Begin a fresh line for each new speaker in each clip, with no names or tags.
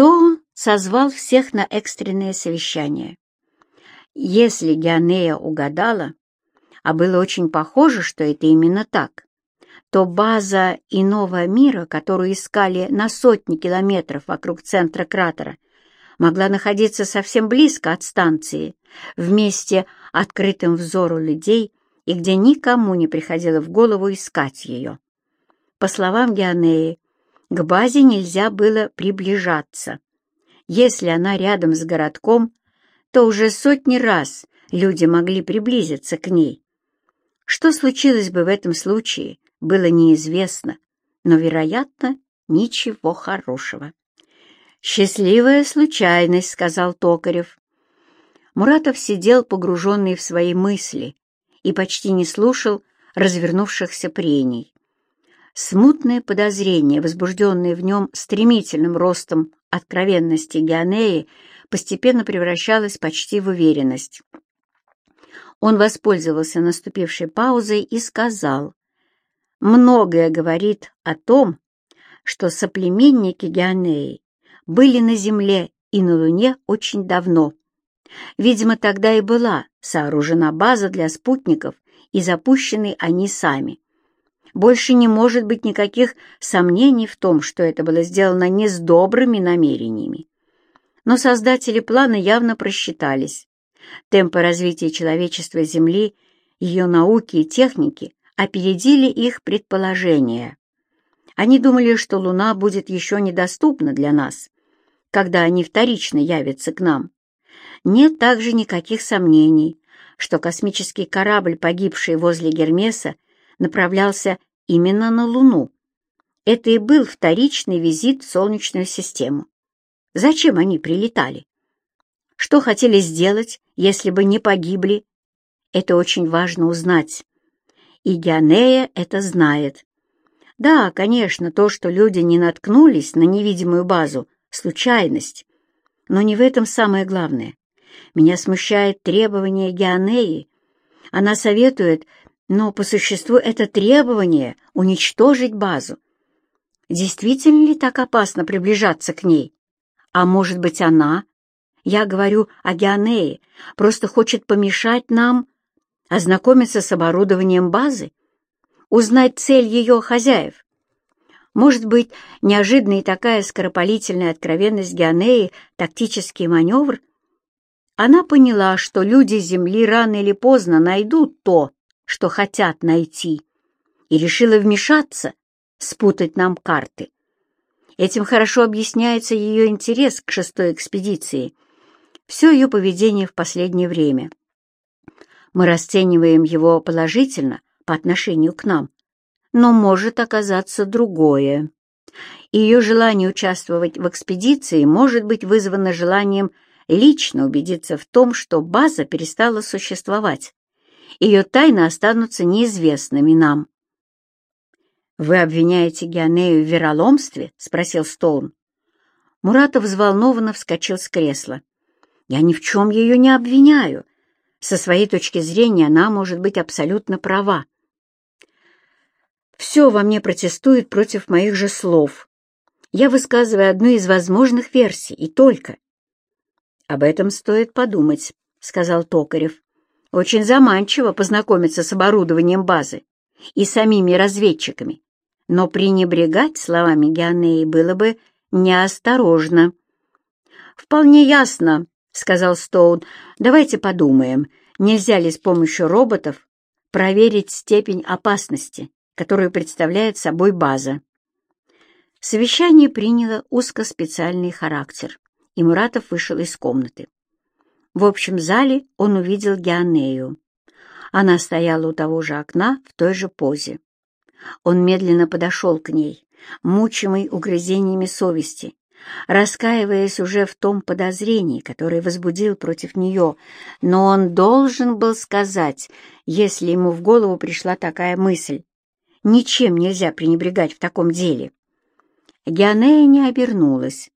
Стоун созвал всех на экстренное совещание. Если Геонея угадала, а было очень похоже, что это именно так, то база иного мира, которую искали на сотни километров вокруг центра кратера, могла находиться совсем близко от станции, в месте, открытым взору людей, и где никому не приходило в голову искать ее. По словам Геонеи, к базе нельзя было приближаться. Если она рядом с городком, то уже сотни раз люди могли приблизиться к ней. Что случилось бы в этом случае, было неизвестно, но, вероятно, ничего хорошего. «Счастливая случайность», — сказал Токарев. Муратов сидел погруженный в свои мысли и почти не слушал развернувшихся прений. Смутное подозрение, возбужденное в нем стремительным ростом откровенности Геонеи, постепенно превращалось почти в уверенность. Он воспользовался наступившей паузой и сказал, «Многое говорит о том, что соплеменники Геонеи были на Земле и на Луне очень давно. Видимо, тогда и была сооружена база для спутников, и запущены они сами. Больше не может быть никаких сомнений в том, что это было сделано не с добрыми намерениями. Но создатели плана явно просчитались. Темпы развития человечества Земли, ее науки и техники опередили их предположения. Они думали, что Луна будет еще недоступна для нас, когда они вторично явятся к нам. Нет также никаких сомнений, что космический корабль, погибший возле Гермеса, направлялся именно на Луну. Это и был вторичный визит в Солнечную систему. Зачем они прилетали? Что хотели сделать, если бы не погибли? Это очень важно узнать. И Геонея это знает. Да, конечно, то, что люди не наткнулись на невидимую базу, — случайность. Но не в этом самое главное. Меня смущает требование Геонеи. Она советует, но по существу это требование — уничтожить базу. Действительно ли так опасно приближаться к ней? А может быть, она, я говорю о Геонее, просто хочет помешать нам ознакомиться с оборудованием базы, узнать цель ее хозяев? Может быть, неожиданная такая скоропалительная откровенность Геонеи — тактический маневр — она поняла, что люди Земли рано или поздно найдут то, что хотят найти, и решила вмешаться, спутать нам карты. Этим хорошо объясняется ее интерес к шестой экспедиции, все ее поведение в последнее время. Мы расцениваем его положительно по отношению к нам, но может оказаться другое. Ее желание участвовать в экспедиции может быть вызвано желанием лично убедиться в том, что база перестала существовать. Ее тайны останутся неизвестными нам. «Вы обвиняете Геонею в вероломстве?» — спросил Стоун. Муратов взволнованно вскочил с кресла. «Я ни в чем ее не обвиняю. Со своей точки зрения она может быть абсолютно права. Все во мне протестует против моих же слов. Я высказываю одну из возможных версий, и только. «Об этом стоит подумать», — сказал Токарев. «Очень заманчиво познакомиться с оборудованием базы и самими разведчиками, но пренебрегать словами Геонеи было бы неосторожно». «Вполне ясно», — сказал Стоун. «Давайте подумаем, нельзя ли с помощью роботов проверить степень опасности, которую представляет собой база». Совещание приняло узкоспециальный характер и Муратов вышел из комнаты. В общем зале он увидел Геонею. Она стояла у того же окна в той же позе. Он медленно подошел к ней, мучимый угрызениями совести, раскаиваясь уже в том подозрении, которое возбудил против нее, но он должен был сказать, если ему в голову пришла такая мысль. Ничем нельзя пренебрегать в таком деле. Геонея не обернулась,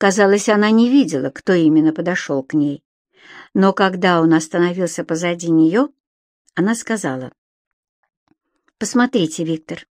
Казалось, она не видела, кто именно подошел к ней. Но когда он остановился позади нее, она сказала, «Посмотрите, Виктор,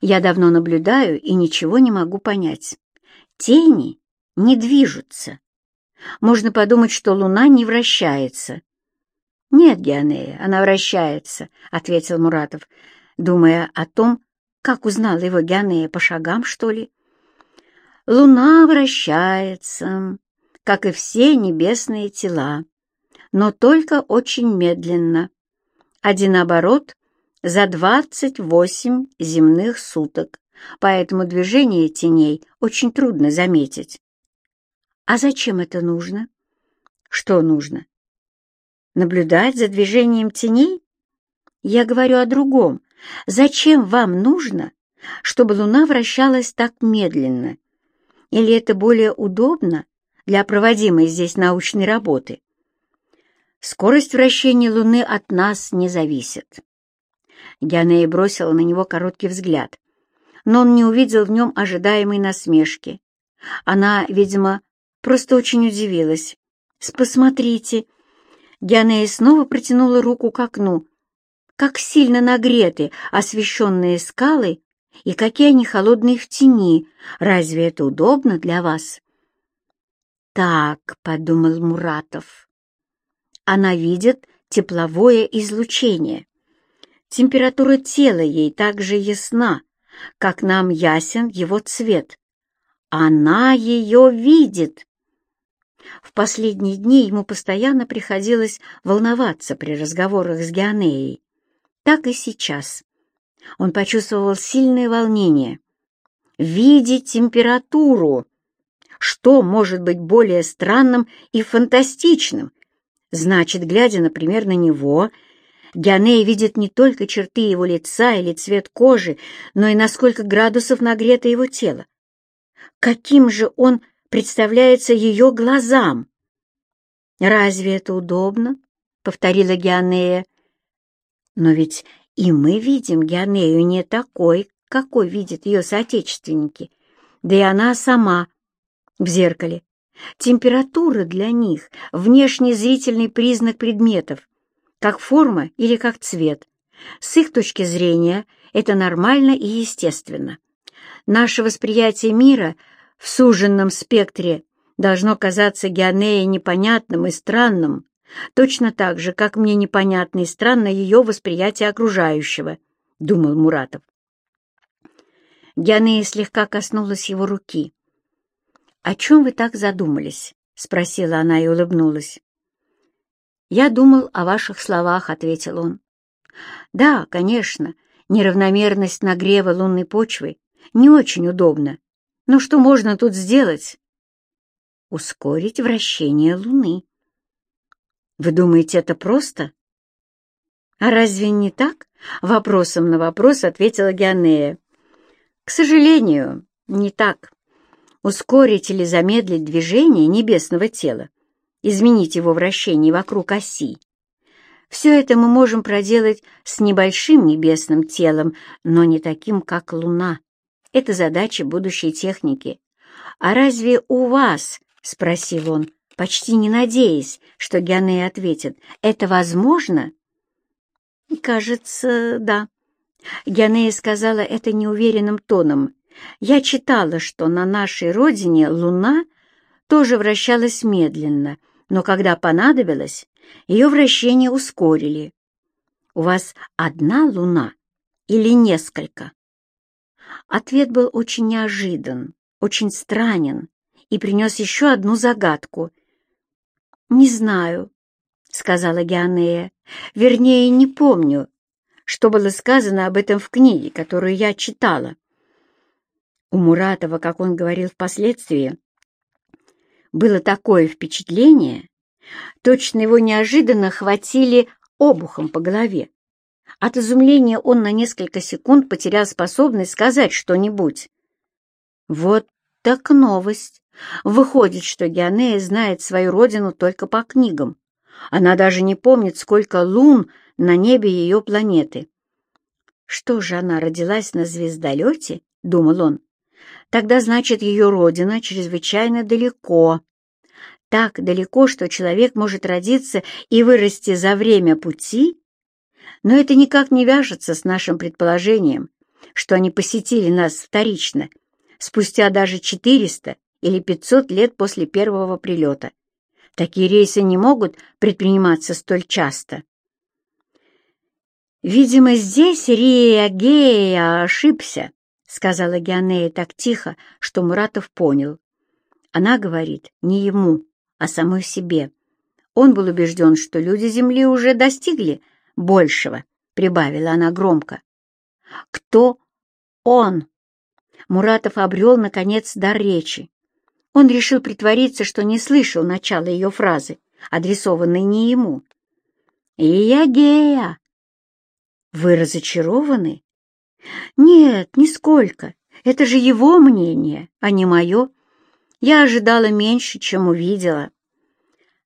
я давно наблюдаю и ничего не могу понять. Тени не движутся. Можно подумать, что Луна не вращается. «Нет, Геонея, она вращается», — ответил Муратов, думая о том, как узнал его Геонея по шагам, что ли. «Луна вращается, как и все небесные тела, но только очень медленно. Один оборот за двадцать восемь земных суток, поэтому движение теней очень трудно заметить. А зачем это нужно? Что нужно? Наблюдать за движением теней? Я говорю о другом. Зачем вам нужно, чтобы Луна вращалась так медленно? Или это более удобно для проводимой здесь научной работы? Скорость вращения Луны от нас не зависит. Гианея бросила на него короткий взгляд, но он не увидел в нем ожидаемой насмешки. Она, видимо, Просто очень удивилась. «Посмотрите!» Дианея снова протянула руку к окну. Как сильно нагреты освещенные скалы, и какие они холодные в тени. Разве это удобно для вас? «Так», — подумал Муратов, — «она видит тепловое излучение. Температура тела ей так же ясна, как нам ясен его цвет. Она ее видит. В последние дни ему постоянно приходилось волноваться при разговорах с Геонеей. Так и сейчас. Он почувствовал сильное волнение. Видеть температуру! Что может быть более странным и фантастичным? Значит, глядя, например, на него, Геонея видит не только черты его лица или цвет кожи, но и на сколько градусов нагрето его тело. Каким же он представляется ее глазам. «Разве это удобно?» — повторила Геонея. «Но ведь и мы видим Геонею не такой, какой видят ее соотечественники, да и она сама в зеркале. Температура для них — внешний зрительный признак предметов, как форма или как цвет. С их точки зрения это нормально и естественно. Наше восприятие мира в суженном спектре должно казаться Геонея непонятным и странным, точно так же, как мне непонятно и странно ее восприятие окружающего, — думал Муратов. Геонея слегка коснулась его руки. «О чем вы так задумались?» — спросила она и улыбнулась. «Я думал о ваших словах», — ответил он. «Да, конечно, неравномерность нагрева лунной почвы не очень удобна, но что можно тут сделать? Ускорить вращение Луны. Вы думаете, это просто? А разве не так? Вопросом на вопрос ответила Геонея. К сожалению, не так. Ускорить или замедлить движение небесного тела, изменить его вращение вокруг оси. Все это мы можем проделать с небольшим небесным телом, но не таким, как Луна. Это задача будущей техники. «А разве у вас, — спросил он, почти не надеясь, что Геонея ответит, — это возможно?» «Кажется, да». Геонея сказала это неуверенным тоном. «Я читала, что на нашей родине Луна тоже вращалась медленно, но когда понадобилось, ее вращение ускорили. У вас одна Луна или несколько?» Ответ был очень неожидан, очень странен и принес еще одну загадку. «Не знаю», — сказала Геонея, — «вернее, не помню, что было сказано об этом в книге, которую я читала». У Муратова, как он говорил впоследствии, было такое впечатление, точно его неожиданно хватили обухом по голове. От изумления он на несколько секунд потерял способность сказать что-нибудь. Вот так новость. Выходит, что Геонея знает свою родину только по книгам. Она даже не помнит, сколько лун на небе ее планеты. Что же она родилась на звездолете? — думал он. Тогда, значит, ее родина чрезвычайно далеко. Так далеко, что человек может родиться и вырасти за время пути но это никак не вяжется с нашим предположением, что они посетили нас вторично, спустя даже 400 или 500 лет после первого прилета. Такие рейсы не могут предприниматься столь часто. «Видимо, здесь Риагея ошибся», — сказала Геонея так тихо, что Муратов понял. Она говорит не ему, а самой себе. Он был убежден, что люди Земли уже достигли большего, прибавила она громко. Кто он? Муратов обрел, наконец, дар речи. Он решил притвориться, что не слышал начала ее фразы, адресованной не ему. «Иягея!» «Вы разочарованы?» «Нет, нисколько. Это же его мнение, а не мое. Я ожидала меньше, чем увидела.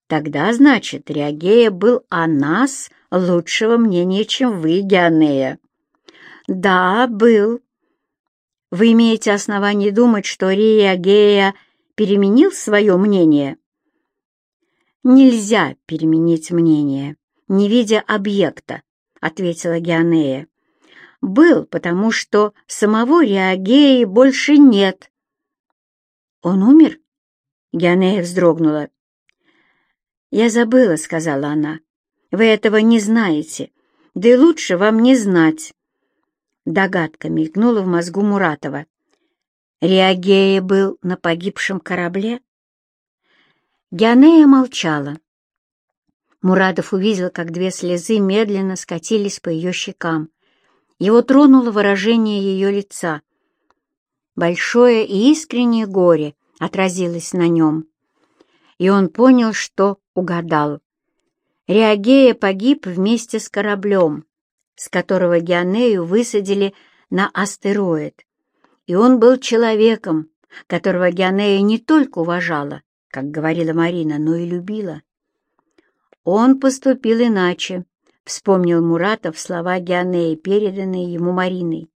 Тогда, значит, Реагея был о нас лучшего мнения, чем вы, Геонея. Да, был. Вы имеете основание думать, что Реагея переменил свое мнение? Нельзя переменить мнение, не видя объекта, ответила Геонея. Был, потому что самого Реагеи больше нет. «Он умер?» Геонея вздрогнула. «Я забыла», — сказала она. «Вы этого не знаете, да и лучше вам не знать». Догадка мелькнула в мозгу Муратова. Реагея был на погибшем корабле? Геонея молчала. Муратов увидел, как две слезы медленно скатились по ее щекам. Его тронуло выражение ее лица — большое и искреннее горе отразилось на нем. И он понял, что угадал. Реагея погиб вместе с кораблем, с которого Геонею высадили на астероид. И он был человеком, которого Геонея не только уважала, как говорила Марина, но и любила. Он поступил иначе, вспомнил Муратов слова Геонеи, переданные ему Мариной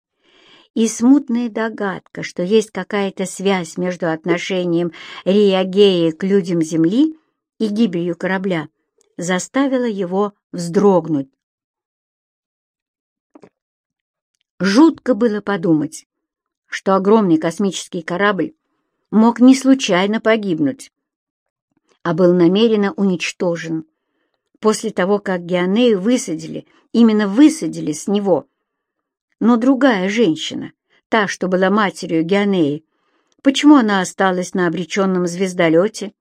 и смутная догадка, что есть какая-то связь между отношением Риагеи к людям Земли и гибелью корабля, заставила его вздрогнуть. Жутко было подумать, что огромный космический корабль мог не случайно погибнуть, а был намеренно уничтожен после того, как Геонею высадили, именно высадили с него — но другая женщина, та, что была матерью Геонеи, почему она осталась на обреченном звездолете?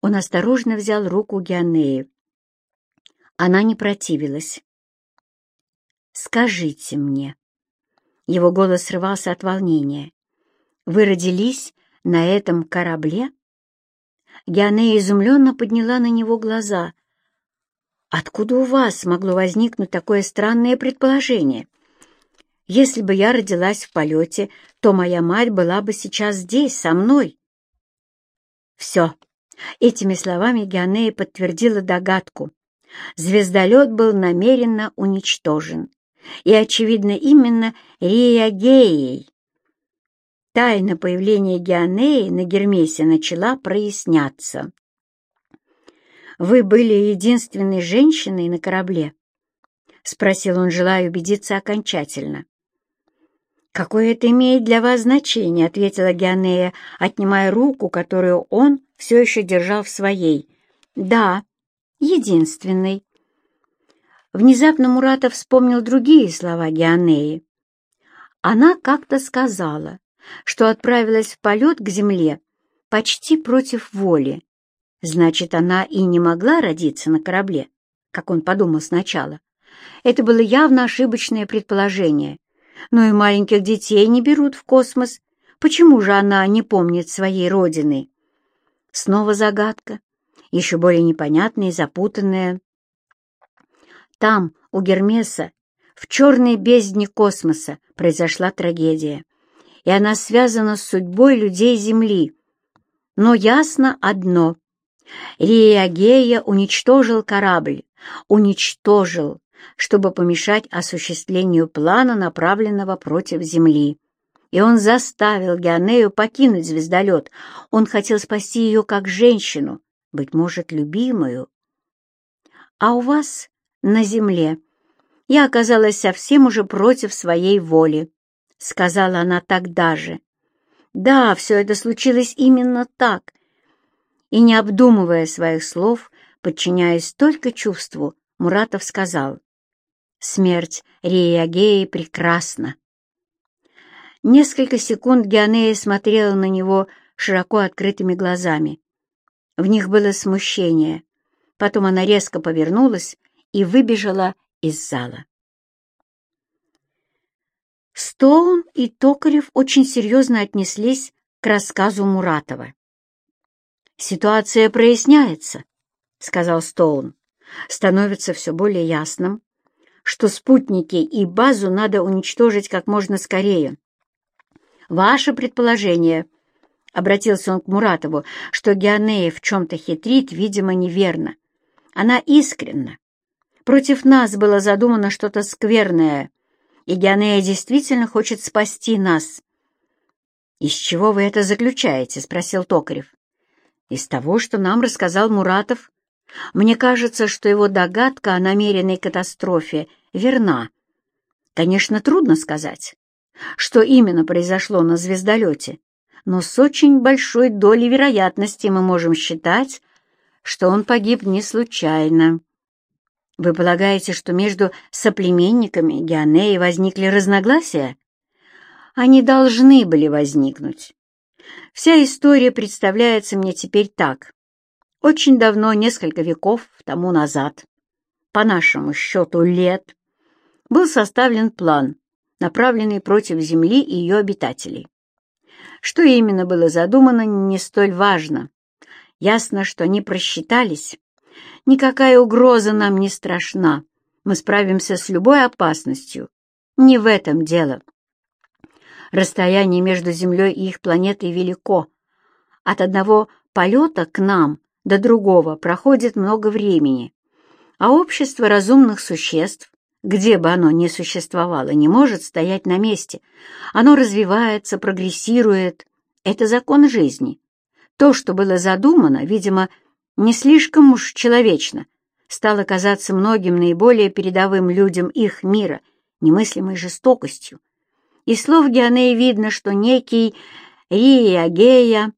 Он осторожно взял руку Геонеи. Она не противилась. «Скажите мне». Его голос срывался от волнения. «Вы родились на этом корабле?» Геонея изумленно подняла на него глаза. «Откуда у вас могло возникнуть такое странное предположение?» Если бы я родилась в полете, то моя мать была бы сейчас здесь, со мной. Все. Этими словами Геонея подтвердила догадку. Звездолет был намеренно уничтожен. И, очевидно, именно Риагеей. Тайна появления Геонеи на Гермесе начала проясняться. «Вы были единственной женщиной на корабле?» — спросил он, желая убедиться окончательно. «Какое это имеет для вас значение?» — ответила Геонея, отнимая руку, которую он все еще держал в своей. «Да, единственный». Внезапно Муратов вспомнил другие слова Геонеи. Она как-то сказала, что отправилась в полет к земле почти против воли. Значит, она и не могла родиться на корабле, как он подумал сначала. Это было явно ошибочное предположение — но и маленьких детей не берут в космос. Почему же она не помнит своей родины? Снова загадка, еще более непонятная и запутанная. Там, у Гермеса, в черной бездне космоса произошла трагедия, и она связана с судьбой людей Земли. Но ясно одно — Риагея уничтожил корабль, уничтожил, чтобы помешать осуществлению плана, направленного против Земли. И он заставил Геонею покинуть звездолет. Он хотел спасти ее как женщину, быть может, любимую. А у вас на Земле я оказалась совсем уже против своей воли, сказала она тогда же. Да, все это случилось именно так. И не обдумывая своих слов, подчиняясь только чувству, Муратов сказал, «Смерть Риягеи прекрасна». Несколько секунд Геонея смотрела на него широко открытыми глазами. В них было смущение. Потом она резко повернулась и выбежала из зала. Стоун и Токарев очень серьезно отнеслись к рассказу Муратова. «Ситуация проясняется», — сказал Стоун. «Становится все более ясным, что спутники и базу надо уничтожить как можно скорее. Ваше предположение, — обратился он к Муратову, — что Геонея в чем-то хитрит, видимо, неверно. Она искренна. Против нас было задумано что-то скверное, и Геонея действительно хочет спасти нас. «Из чего вы это заключаете?» — спросил Токарев. «Из того, что нам рассказал Муратов. Мне кажется, что его догадка о намеренной катастрофе верна. Конечно, трудно сказать, что именно произошло на звездолете, но с очень большой долей вероятности мы можем считать, что он погиб не случайно. Вы полагаете, что между соплеменниками Геонеи возникли разногласия? Они должны были возникнуть. Вся история представляется мне теперь так. Очень давно, несколько веков тому назад, по нашему счету лет, был составлен план, направленный против Земли и ее обитателей. Что именно было задумано, не столь важно. Ясно, что они просчитались. Никакая угроза нам не страшна. Мы справимся с любой опасностью. Не в этом дело. Расстояние между Землей и их планетой велико. От одного полета к нам до другого проходит много времени. А общество разумных существ, где бы оно ни существовало, не может стоять на месте. Оно развивается, прогрессирует. Это закон жизни. То, что было задумано, видимо, не слишком уж человечно, стало казаться многим наиболее передовым людям их мира немыслимой жестокостью. Из слов Геонеи видно, что некий Риагея,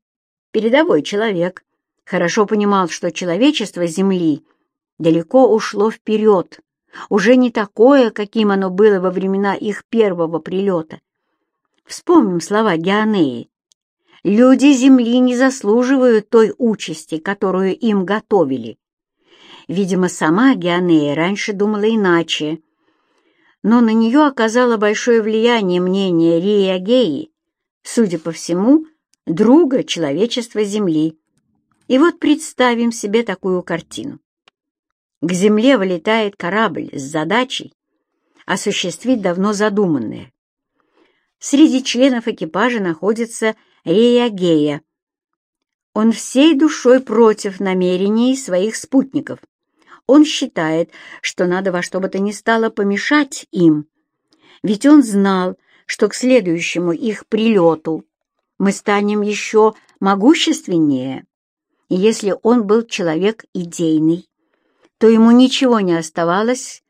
передовой человек, хорошо понимал, что человечество Земли далеко ушло вперед, уже не такое, каким оно было во времена их первого прилета. Вспомним слова Геонеи. Люди Земли не заслуживают той участи, которую им готовили. Видимо, сама Геонея раньше думала иначе, но на нее оказало большое влияние мнение Риагеи, судя по всему, друга человечества Земли. И вот представим себе такую картину. К Земле вылетает корабль с задачей осуществить давно задуманное. Среди членов экипажа находится Реагея. Он всей душой против намерений своих спутников. Он считает, что надо во что бы то ни стало помешать им, ведь он знал, что к следующему их прилету мы станем еще могущественнее. И если он был человек идейный, то ему ничего не оставалось,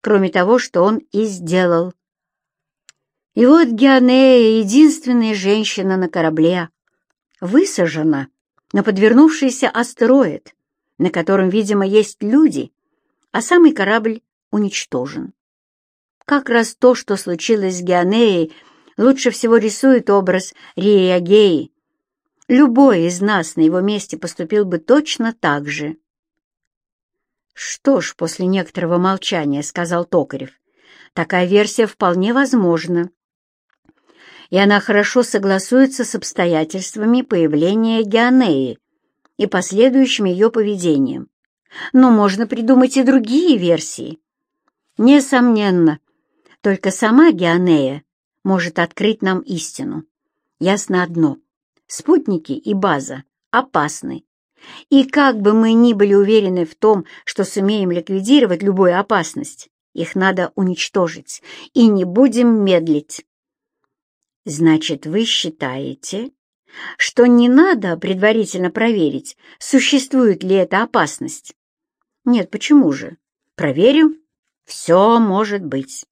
кроме того, что он и сделал. И вот Геонея, единственная женщина на корабле, высажена на подвернувшийся астероид, на котором, видимо, есть люди, а самый корабль уничтожен. Как раз то, что случилось с Геонеей, лучше всего рисует образ Риагеи. Любой из нас на его месте поступил бы точно так же. «Что ж», — после некоторого молчания сказал Токарев, — «такая версия вполне возможна. И она хорошо согласуется с обстоятельствами появления Геонеи и последующим ее поведением. Но можно придумать и другие версии. Несомненно, только сама Геонея может открыть нам истину. Ясно одно — спутники и база опасны и как бы мы ни были уверены в том, что сумеем ликвидировать любую опасность, их надо уничтожить, и не будем медлить. Значит, вы считаете, что не надо предварительно проверить, существует ли эта опасность? Нет, почему же? Проверим. Все может быть.